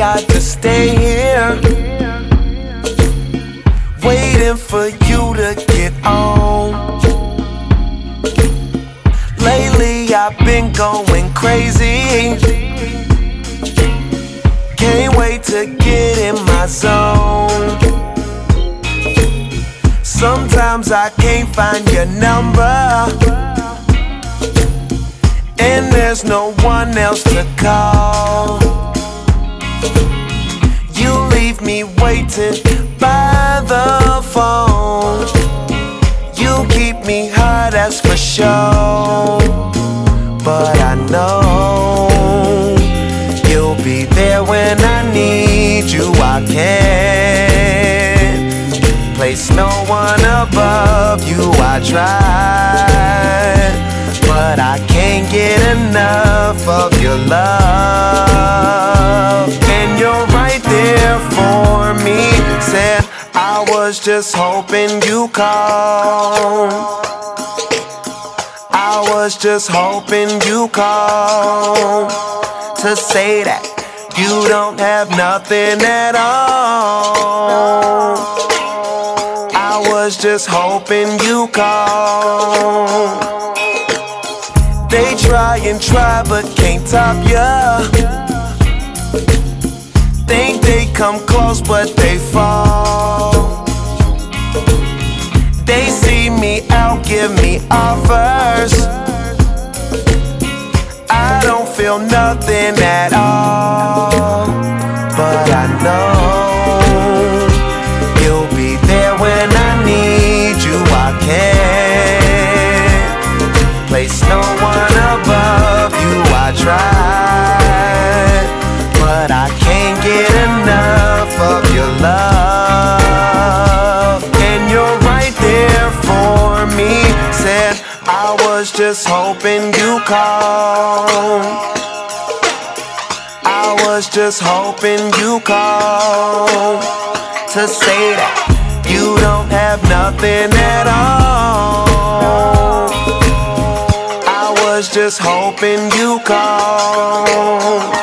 say I just stay here, waiting for you to get on. Lately I've been going crazy. Can't wait to get in my zone. Sometimes I can't find your number and there's no one else to call. You leave me waiting by the phone. You keep me hot, that's for sure. But I know you'll be there when I need you. I can't place no one above you. I try but I can't get enough of your love. Was just hoping you call. I was just hoping you call to say that you don't have nothing at all. I was just hoping you call. They try and try but can't top ya. Think they come close but they fall. Me out, give me offers. I don't feel nothing at all, but I know you'll be there when I need you. I can't place no one above you. I tried, but I can't get enough I was just hoping you call. I was just hoping you call to say that you don't have nothing at all. I was just hoping you call.